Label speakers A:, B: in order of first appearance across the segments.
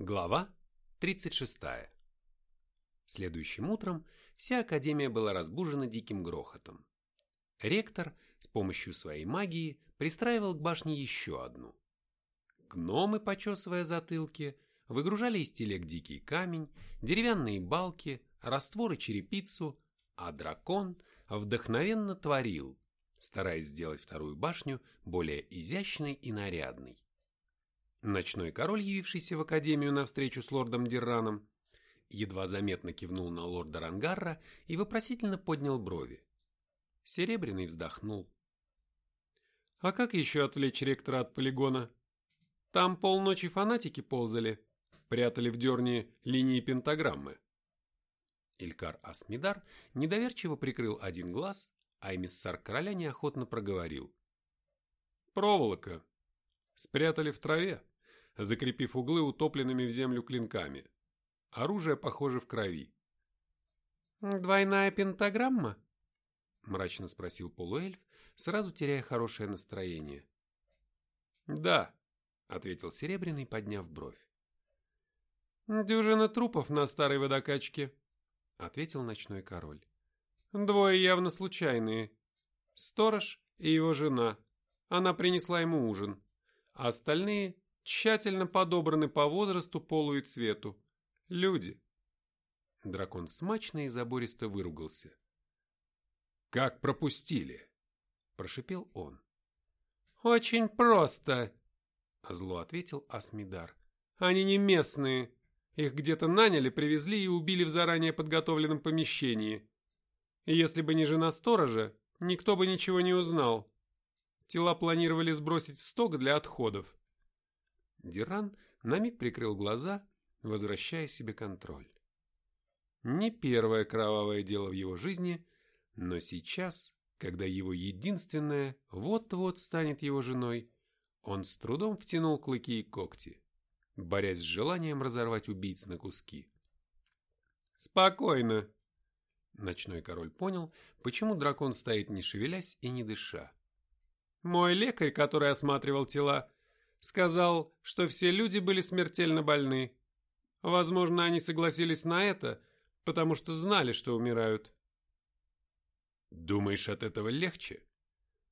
A: Глава 36. Следующим утром вся Академия была разбужена диким грохотом. Ректор с помощью своей магии пристраивал к башне еще одну. Гномы, почесывая затылки, выгружали из телег дикий камень, деревянные балки, растворы черепицу, а дракон вдохновенно творил, стараясь сделать вторую башню более изящной и нарядной. Ночной король, явившийся в академию на встречу с лордом Дирраном, едва заметно кивнул на лорда Рангарра и вопросительно поднял брови. Серебряный вздохнул. «А как еще отвлечь ректора от полигона? Там полночи фанатики ползали, прятали в дерне линии пентаграммы». Илькар Асмидар недоверчиво прикрыл один глаз, а эмиссар короля неохотно проговорил. «Проволока. Спрятали в траве закрепив углы утопленными в землю клинками. Оружие, похоже, в крови.
B: «Двойная пентаграмма?»
A: – мрачно спросил полуэльф, сразу теряя хорошее настроение.
B: «Да», – ответил Серебряный, подняв бровь.
C: «Дюжина трупов на старой водокачке», — ответил ночной король. «Двое явно случайные. Сторож и его жена. Она принесла ему ужин. А остальные тщательно подобраны по возрасту, полу и цвету. Люди.
A: Дракон смачно и забористо выругался. «Как пропустили?» – прошипел он.
C: «Очень просто», – зло ответил Асмидар. «Они не местные. Их где-то наняли, привезли и убили в заранее подготовленном помещении. Если бы не жена сторожа, никто бы ничего не узнал. Тела планировали сбросить в сток для отходов.
A: Диран на миг прикрыл глаза, возвращая себе контроль. Не первое кровавое дело в его жизни, но сейчас, когда его единственное вот-вот станет его женой, он с трудом втянул клыки и когти, борясь с желанием разорвать убийц на куски.
C: «Спокойно!»
A: Ночной король понял, почему дракон стоит не шевелясь и не дыша.
C: «Мой лекарь, который осматривал тела, Сказал, что все люди были смертельно больны. Возможно, они согласились на это, потому что знали, что умирают.
A: «Думаешь, от этого легче?»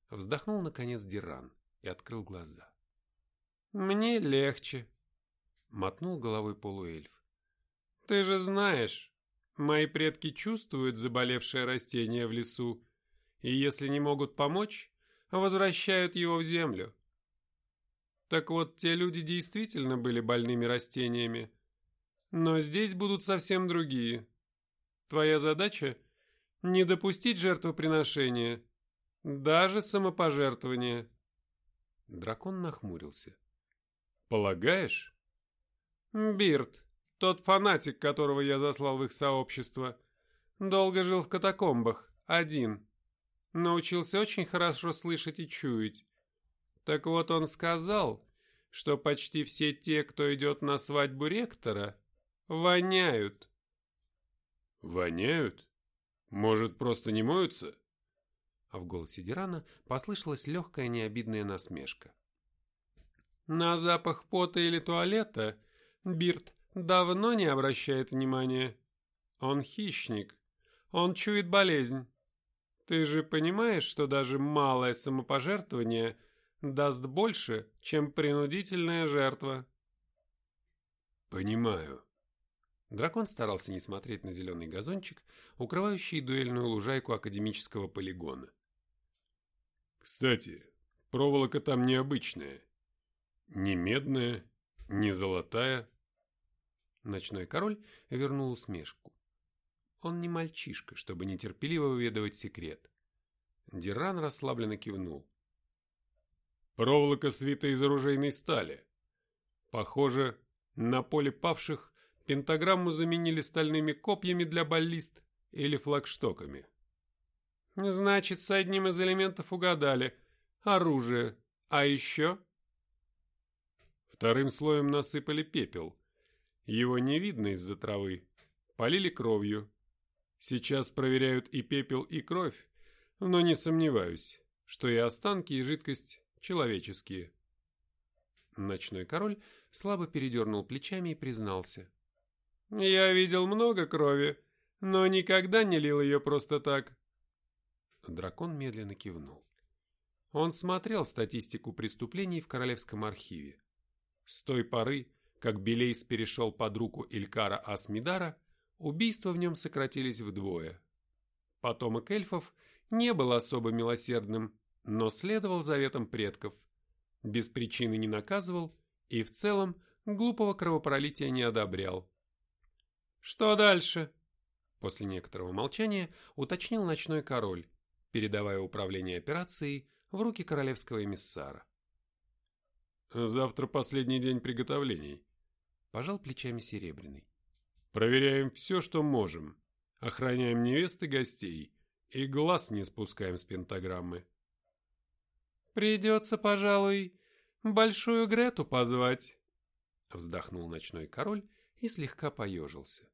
A: Вздохнул, наконец, Диран и открыл глаза.
C: «Мне легче», —
A: мотнул головой полуэльф.
C: «Ты же знаешь, мои предки чувствуют заболевшее растение в лесу, и если не могут помочь, возвращают его в землю. Так вот, те люди действительно были больными растениями. Но здесь будут совсем другие. Твоя задача – не допустить жертвоприношения, даже самопожертвования.
A: Дракон нахмурился.
C: Полагаешь? Бирт, тот фанатик, которого я заслал в их сообщество, долго жил в катакомбах, один. Научился очень хорошо слышать и чуять. Так вот он сказал, что почти все те, кто идет на свадьбу ректора, воняют.
A: Воняют? Может, просто не моются?
C: А в голосе Дирана послышалась легкая необидная насмешка. На запах пота или туалета Бирт давно не обращает внимания. Он хищник. Он чует болезнь. Ты же понимаешь, что даже малое самопожертвование даст больше, чем принудительная жертва.
A: Понимаю. Дракон старался не смотреть на зеленый газончик, укрывающий дуэльную лужайку академического полигона. Кстати, проволока там необычная. Не медная, не золотая. Ночной король вернул усмешку. Он не мальчишка, чтобы нетерпеливо выведывать секрет. Диран расслабленно кивнул. Проволока свита из оружейной стали. Похоже, на поле павших пентаграмму заменили стальными копьями для баллист или флагштоками.
C: Значит, с одним из элементов угадали. Оружие. А еще?
A: Вторым слоем насыпали пепел. Его не видно из-за травы. Полили кровью. Сейчас проверяют и пепел, и кровь, но не сомневаюсь, что и останки, и жидкость человеческие. Ночной король слабо передернул плечами и признался.
C: «Я видел много крови, но никогда не лил ее просто так».
A: Дракон медленно кивнул. Он смотрел статистику преступлений в Королевском архиве. С той поры, как Белейс перешел под руку Илькара Асмидара, убийства в нем сократились вдвое. Потомок эльфов не был особо милосердным, но следовал заветам предков, без причины не наказывал и в целом глупого кровопролития не одобрял.
C: «Что дальше?»
A: После некоторого молчания уточнил ночной король, передавая управление операцией в руки королевского эмиссара.
C: «Завтра последний день приготовлений», –
A: пожал плечами Серебряный.
C: «Проверяем все, что можем, охраняем невесты гостей и глаз не спускаем с пентаграммы».
B: «Придется, пожалуй, большую Грету позвать», –
A: вздохнул ночной король и слегка поежился.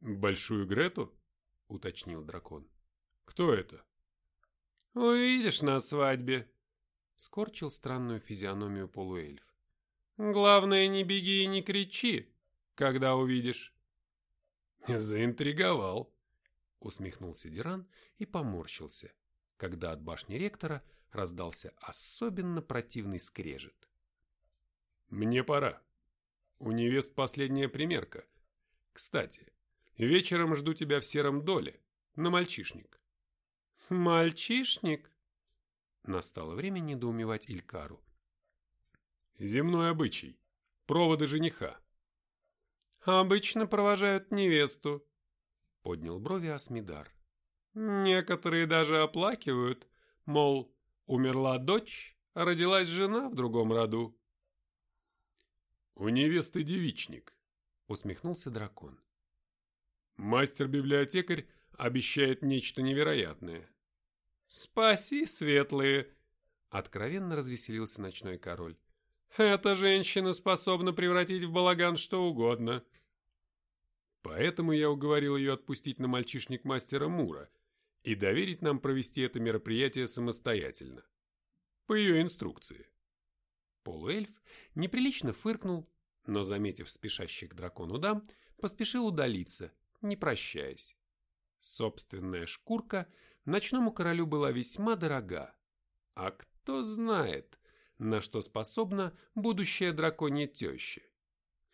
C: «Большую Грету?» – уточнил дракон. «Кто это?»
B: «Увидишь на свадьбе», — скорчил странную физиономию полуэльф. «Главное, не беги и не кричи, когда увидишь».
C: «Заинтриговал», —
A: усмехнулся Диран и поморщился, когда от башни ректора раздался особенно противный скрежет.
C: «Мне пора. У невест последняя примерка. Кстати, вечером жду тебя в сером доле, на мальчишник.
B: «Мальчишник?»
A: Настало время недоумевать Илькару.
C: «Земной обычай. Проводы жениха».
B: «Обычно провожают невесту», —
A: поднял брови Асмидар.
B: «Некоторые даже оплакивают, мол, умерла дочь, а родилась жена в другом роду».
C: «У невесты девичник», — усмехнулся дракон. «Мастер-библиотекарь обещает нечто невероятное.
B: «Спаси, светлые!»
A: — откровенно развеселился ночной король.
B: «Эта женщина способна превратить в балаган что угодно».
C: Поэтому я уговорил ее отпустить на мальчишник мастера Мура и доверить нам провести это мероприятие самостоятельно. По ее инструкции.
A: Полуэльф неприлично фыркнул, но, заметив спешащих к дракону дам, поспешил удалиться, не прощаясь. Собственная шкурка ночному королю была весьма дорога. А кто знает, на что способна будущая драконья теща.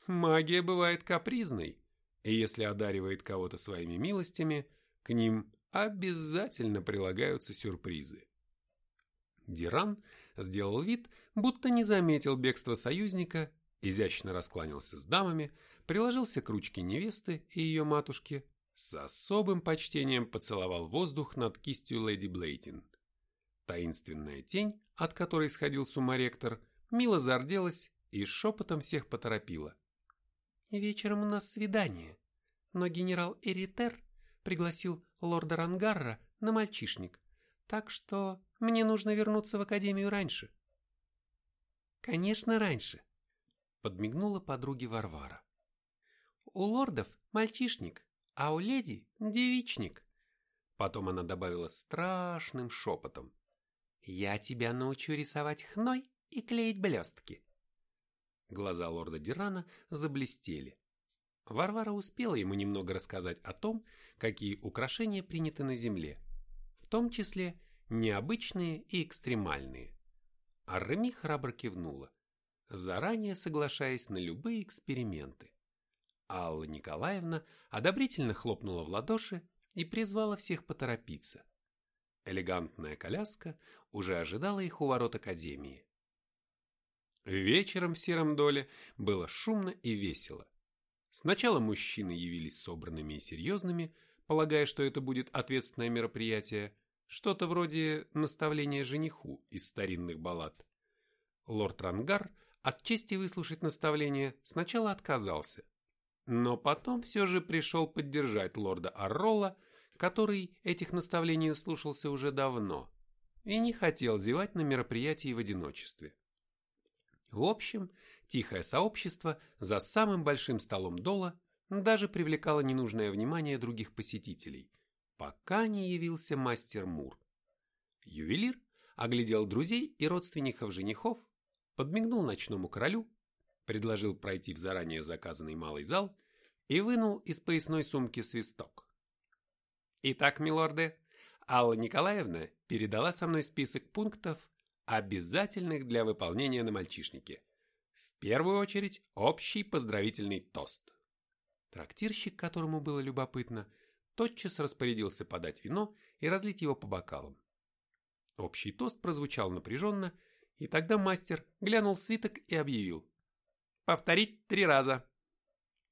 A: Магия бывает капризной, и если одаривает кого-то своими милостями, к ним обязательно прилагаются сюрпризы. Диран сделал вид, будто не заметил бегства союзника, изящно раскланялся с дамами, приложился к ручке невесты и ее матушки, с особым почтением поцеловал воздух над кистью леди Блейтин. Таинственная тень, от которой сходил с ума мило зарделась и шепотом всех поторопила. «Вечером у нас свидание, но генерал Эритер пригласил лорда Рангарра на мальчишник, так что мне нужно вернуться в академию раньше». «Конечно, раньше», — подмигнула подруге Варвара. «У лордов мальчишник, а у леди девичник. Потом она добавила страшным шепотом. Я тебя научу рисовать хной и клеить блестки. Глаза лорда Дирана заблестели. Варвара успела ему немного рассказать о том, какие украшения приняты на земле, в том числе необычные и экстремальные. А Реми храбро кивнула, заранее соглашаясь на любые эксперименты. Алла Николаевна одобрительно хлопнула в ладоши и призвала всех поторопиться. Элегантная коляска уже ожидала их у ворот академии. Вечером в Сером Доле было шумно и весело. Сначала мужчины явились собранными и серьезными, полагая, что это будет ответственное мероприятие, что-то вроде наставления жениху из старинных баллад. Лорд Рангар от чести выслушать наставление сначала отказался, но потом все же пришел поддержать лорда Аррола, который этих наставлений слушался уже давно и не хотел зевать на мероприятии в одиночестве. В общем, тихое сообщество за самым большим столом Дола даже привлекало ненужное внимание других посетителей, пока не явился мастер Мур. Ювелир оглядел друзей и родственников женихов, подмигнул ночному королю предложил пройти в заранее заказанный малый зал и вынул из поясной сумки свисток. Итак, милорды, Алла Николаевна передала со мной список пунктов, обязательных для выполнения на мальчишнике. В первую очередь, общий поздравительный тост. Трактирщик, которому было любопытно, тотчас распорядился подать вино и разлить его по бокалам. Общий тост прозвучал напряженно, и тогда мастер глянул свиток и объявил. «Повторить три раза».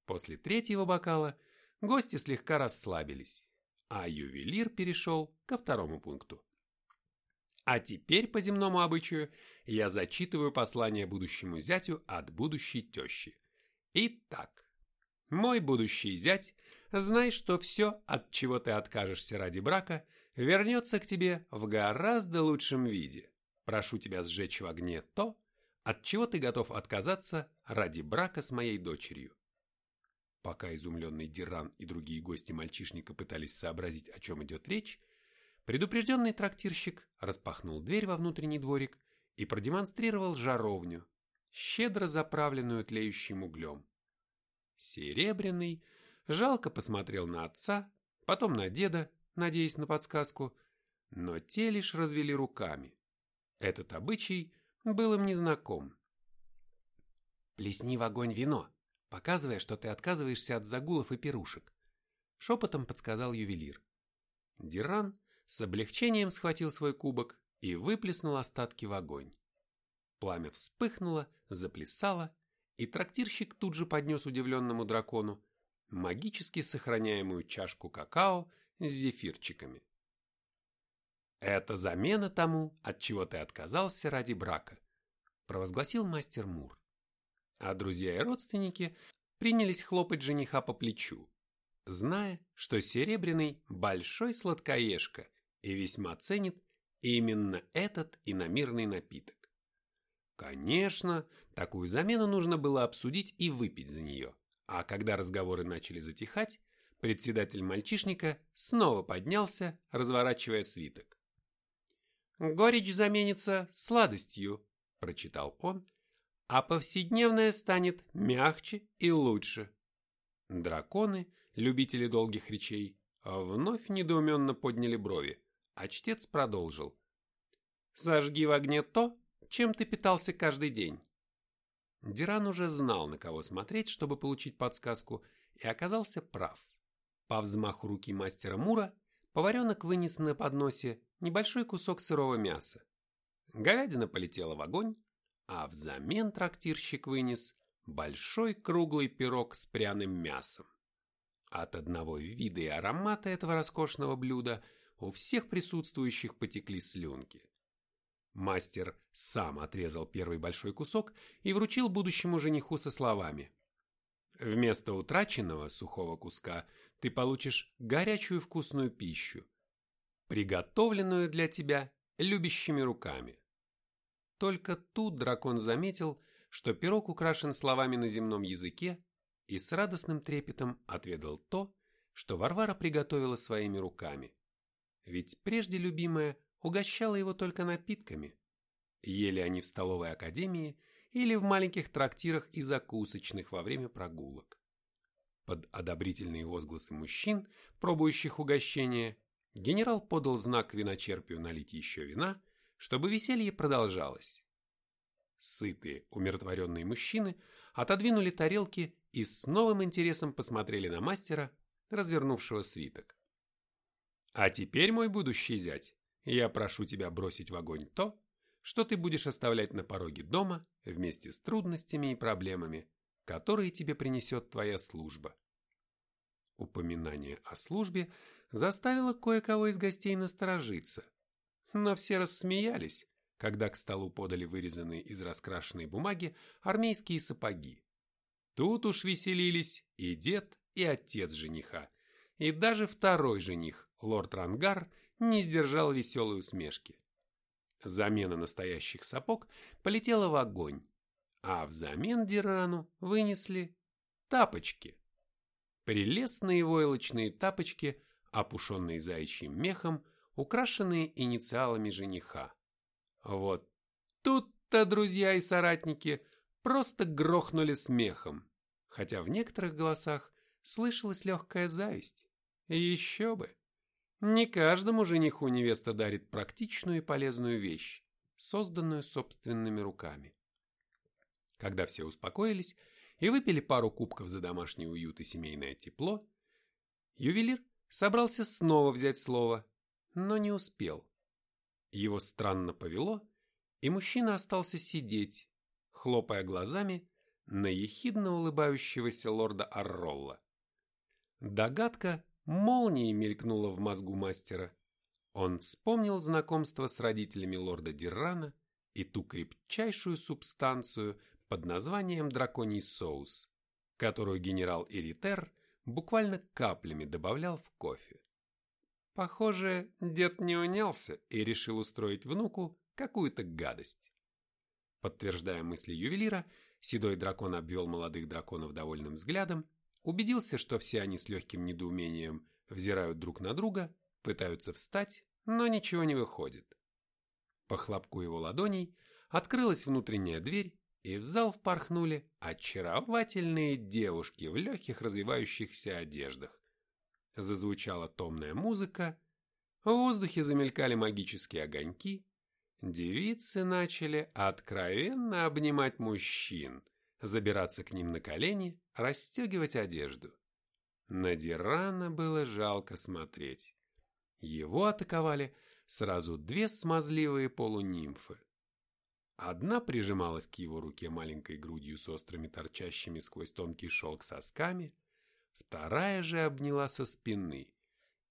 A: После третьего бокала гости слегка расслабились, а ювелир перешел ко второму пункту. А теперь по земному обычаю я зачитываю послание будущему зятю от будущей тещи. Итак, мой будущий зять, знай, что все, от чего ты откажешься ради брака, вернется к тебе в гораздо лучшем виде. Прошу тебя сжечь в огне то, от чего ты готов отказаться ради брака с моей дочерью. Пока изумленный Диран и другие гости мальчишника пытались сообразить, о чем идет речь, предупрежденный трактирщик распахнул дверь во внутренний дворик и продемонстрировал жаровню, щедро заправленную тлеющим углем. Серебряный жалко посмотрел на отца, потом на деда, надеясь на подсказку, но те лишь развели руками. Этот обычай был им незнаком. «Плесни в огонь вино», показывая, что ты отказываешься от загулов и пирушек. Шепотом подсказал ювелир. Диран с облегчением схватил свой кубок и выплеснул остатки в огонь. Пламя вспыхнуло, заплясало, и трактирщик тут же поднес удивленному дракону магически сохраняемую чашку какао с зефирчиками. «Это замена тому, от чего ты отказался ради брака», провозгласил мастер Мур а друзья и родственники принялись хлопать жениха по плечу, зная, что Серебряный большой сладкоежка и весьма ценит именно этот иномирный напиток. Конечно, такую замену нужно было обсудить и выпить за нее, а когда разговоры начали затихать, председатель мальчишника снова поднялся, разворачивая свиток. «Горечь заменится сладостью», – прочитал он, а повседневное станет мягче и лучше. Драконы, любители долгих речей, вновь недоуменно подняли брови, а чтец продолжил. «Сожги в огне то, чем ты питался каждый день». Диран уже знал, на кого смотреть, чтобы получить подсказку, и оказался прав. По взмаху руки мастера Мура поваренок вынес на подносе небольшой кусок сырого мяса. Говядина полетела в огонь, а взамен трактирщик вынес большой круглый пирог с пряным мясом. От одного вида и аромата этого роскошного блюда у всех присутствующих потекли слюнки. Мастер сам отрезал первый большой кусок и вручил будущему жениху со словами «Вместо утраченного сухого куска ты получишь горячую вкусную пищу, приготовленную для тебя любящими руками. Только тут дракон заметил, что пирог украшен словами на земном языке и с радостным трепетом отведал то, что Варвара приготовила своими руками. Ведь прежде любимая угощала его только напитками. Ели они в столовой академии или в маленьких трактирах и закусочных во время прогулок. Под одобрительные возгласы мужчин, пробующих угощение, генерал подал знак виночерпию налить еще вина чтобы веселье продолжалось. Сытые, умиротворенные мужчины отодвинули тарелки и с новым интересом посмотрели на мастера, развернувшего свиток. «А теперь, мой будущий зять, я прошу тебя бросить в огонь то, что ты будешь оставлять на пороге дома вместе с трудностями и проблемами, которые тебе принесет твоя служба». Упоминание о службе заставило кое-кого из гостей насторожиться – но все рассмеялись, когда к столу подали вырезанные из раскрашенной бумаги армейские сапоги. Тут уж веселились и дед, и отец жениха, и даже второй жених, лорд Рангар, не сдержал веселой усмешки. Замена настоящих сапог полетела в огонь, а взамен Дирану вынесли тапочки. Прелестные войлочные тапочки, опушенные заячьим мехом, украшенные инициалами жениха. Вот тут-то, друзья и соратники, просто грохнули смехом, хотя в некоторых голосах слышалась легкая зависть. Еще бы! Не каждому жениху невеста дарит практичную и полезную вещь, созданную собственными руками. Когда все успокоились и выпили пару кубков за домашний уют и семейное тепло, ювелир собрался снова взять слово, но не успел. Его странно повело, и мужчина остался сидеть, хлопая глазами на ехидно улыбающегося лорда Арролла. Догадка молнией мелькнула в мозгу мастера. Он вспомнил знакомство с родителями лорда Диррана и ту крепчайшую субстанцию под названием драконий соус, которую генерал Иритер буквально каплями добавлял в кофе. Похоже, дед не унялся и решил устроить внуку какую-то гадость. Подтверждая мысли ювелира, седой дракон обвел молодых драконов довольным взглядом убедился, что все они с легким недоумением взирают друг на друга, пытаются встать, но ничего не выходит. По хлопку его ладоней открылась внутренняя дверь, и в зал впорхнули очаровательные девушки в легких развивающихся одеждах. Зазвучала томная музыка, в воздухе замелькали магические огоньки, девицы начали откровенно обнимать мужчин, забираться к ним на колени, расстегивать одежду. На Дирана было жалко смотреть. Его атаковали сразу две смазливые полунимфы. Одна прижималась к его руке маленькой грудью с острыми торчащими сквозь тонкий шелк сосками, вторая же обняла со спины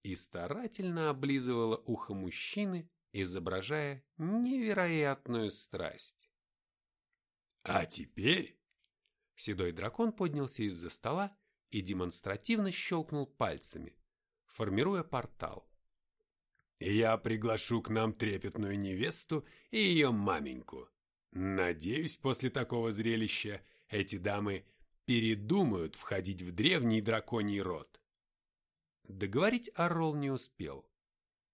A: и старательно облизывала ухо мужчины, изображая невероятную страсть. «А теперь Седой дракон поднялся из-за стола и демонстративно щелкнул пальцами, формируя портал. «Я приглашу к нам трепетную невесту и ее маменьку. Надеюсь, после такого зрелища эти дамы передумают входить в древний драконий род». Договорить Орол не успел.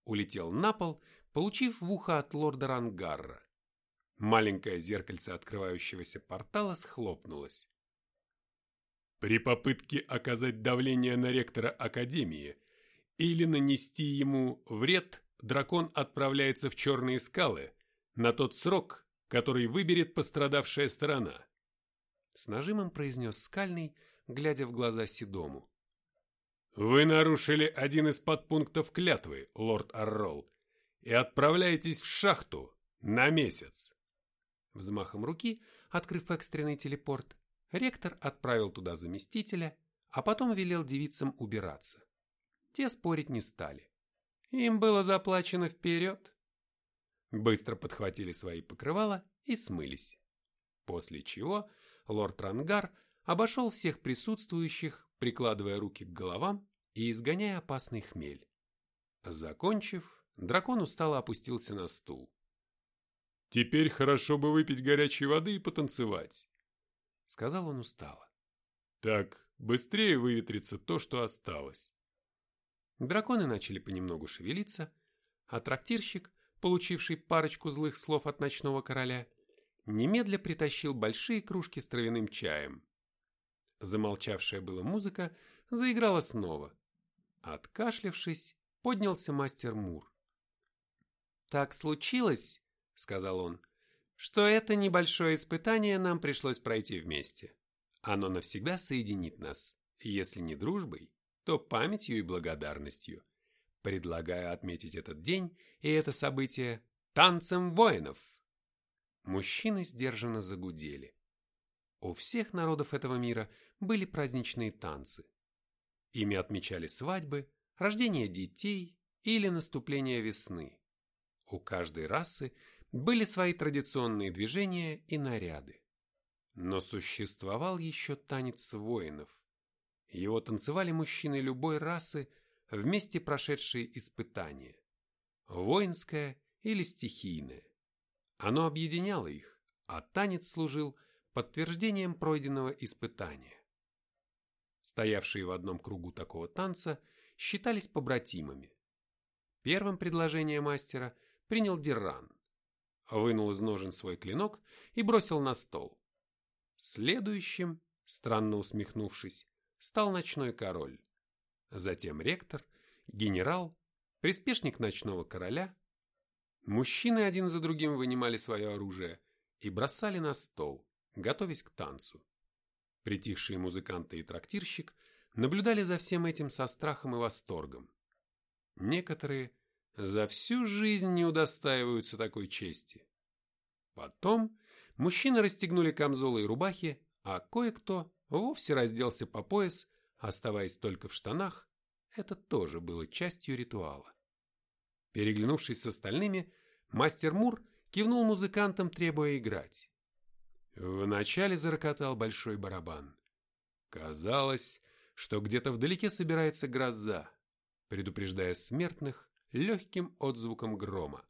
A: Улетел на пол, получив в ухо от лорда Рангарра. Маленькое зеркальце открывающегося портала схлопнулось. При попытке оказать давление на ректора Академии или нанести ему вред, дракон отправляется в черные скалы на тот срок, который выберет пострадавшая сторона. С нажимом произнес Скальный, глядя в глаза Седому. «Вы нарушили один из подпунктов клятвы, лорд Аррол, и отправляетесь в шахту на месяц». Взмахом руки, открыв экстренный телепорт, Ректор отправил туда заместителя, а потом велел девицам убираться. Те спорить не стали. Им было заплачено вперед. Быстро подхватили свои покрывала и смылись. После чего лорд Рангар обошел всех присутствующих, прикладывая руки к головам и изгоняя опасный хмель. Закончив, дракон устало опустился на стул. «Теперь хорошо бы выпить горячей воды и потанцевать. — сказал он устало. «Так, быстрее выветрится то, что осталось». Драконы начали понемногу шевелиться, а трактирщик, получивший парочку злых слов от ночного короля, немедля притащил большие кружки с травяным чаем. Замолчавшая была музыка заиграла снова. Откашлявшись, поднялся мастер Мур. «Так случилось», — сказал он, что это небольшое испытание нам пришлось пройти вместе. Оно навсегда соединит нас, если не дружбой, то памятью и благодарностью. Предлагаю отметить этот день и это событие танцем воинов. Мужчины сдержанно загудели. У всех народов этого мира были праздничные танцы. Ими отмечали свадьбы, рождение детей или наступление весны. У каждой расы были свои традиционные движения и наряды. Но существовал еще танец воинов. Его танцевали мужчины любой расы, вместе прошедшие испытания. Воинское или стихийное. Оно объединяло их, а танец служил подтверждением пройденного испытания. Стоявшие в одном кругу такого танца считались побратимами. Первым предложение мастера принял Дирран вынул из ножен свой клинок и бросил на стол. Следующим, странно усмехнувшись, стал ночной король. Затем ректор, генерал, приспешник ночного короля. Мужчины один за другим вынимали свое оружие и бросали на стол, готовясь к танцу. Притихшие музыканты и трактирщик наблюдали за всем этим со страхом и восторгом. Некоторые за всю жизнь не удостаиваются такой чести. Потом мужчины расстегнули камзолы и рубахи, а кое-кто вовсе разделся по пояс, оставаясь только в штанах. Это тоже было частью ритуала. Переглянувшись с остальными, мастер Мур кивнул музыкантам, требуя играть. Вначале зарокотал большой барабан. Казалось, что где-то вдалеке собирается гроза, предупреждая смертных легким отзвуком грома.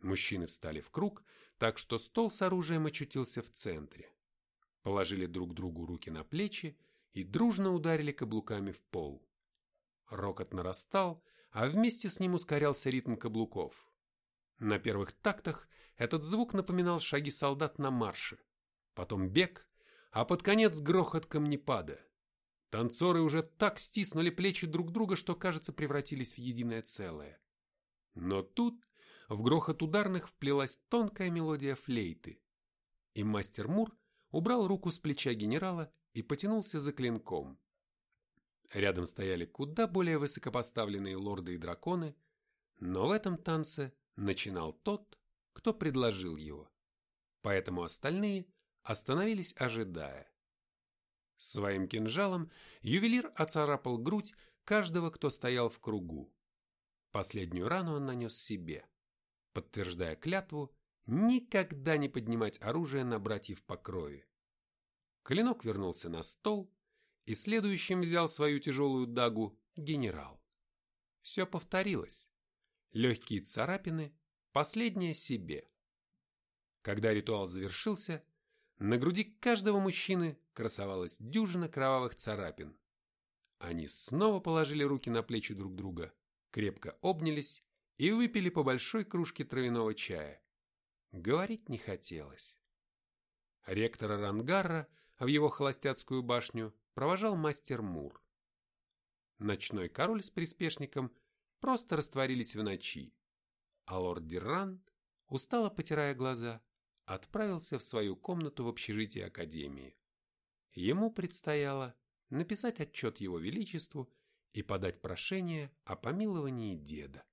A: Мужчины встали в круг, так что стол с оружием очутился в центре. Положили друг другу руки на плечи и дружно ударили каблуками в пол. Рокот нарастал, а вместе с ним ускорялся ритм каблуков. На первых тактах этот звук напоминал шаги солдат на марше. Потом бег, а под конец грохот камнепада. Танцоры уже так стиснули плечи друг друга, что, кажется, превратились в единое целое. Но тут в грохот ударных вплелась тонкая мелодия флейты. И мастер Мур убрал руку с плеча генерала и потянулся за клинком. Рядом стояли куда более высокопоставленные лорды и драконы, но в этом танце начинал тот, кто предложил его. Поэтому остальные остановились, ожидая. Своим кинжалом ювелир оцарапал грудь каждого, кто стоял в кругу. Последнюю рану он нанес себе, подтверждая клятву никогда не поднимать оружие на братьев по крови. Клинок вернулся на стол, и следующим взял свою тяжелую дагу генерал. Все повторилось. Легкие царапины, последнее себе. Когда ритуал завершился, на груди каждого мужчины красовалась дюжина кровавых царапин. Они снова положили руки на плечи друг друга, крепко обнялись и выпили по большой кружке травяного чая. Говорить не хотелось. Ректора Рангарра в его холостяцкую башню провожал мастер Мур. Ночной король с приспешником просто растворились в ночи, а лорд Дирран, устало потирая глаза, отправился в свою комнату в общежитии Академии. Ему предстояло написать отчет его величеству и подать прошение о помиловании деда.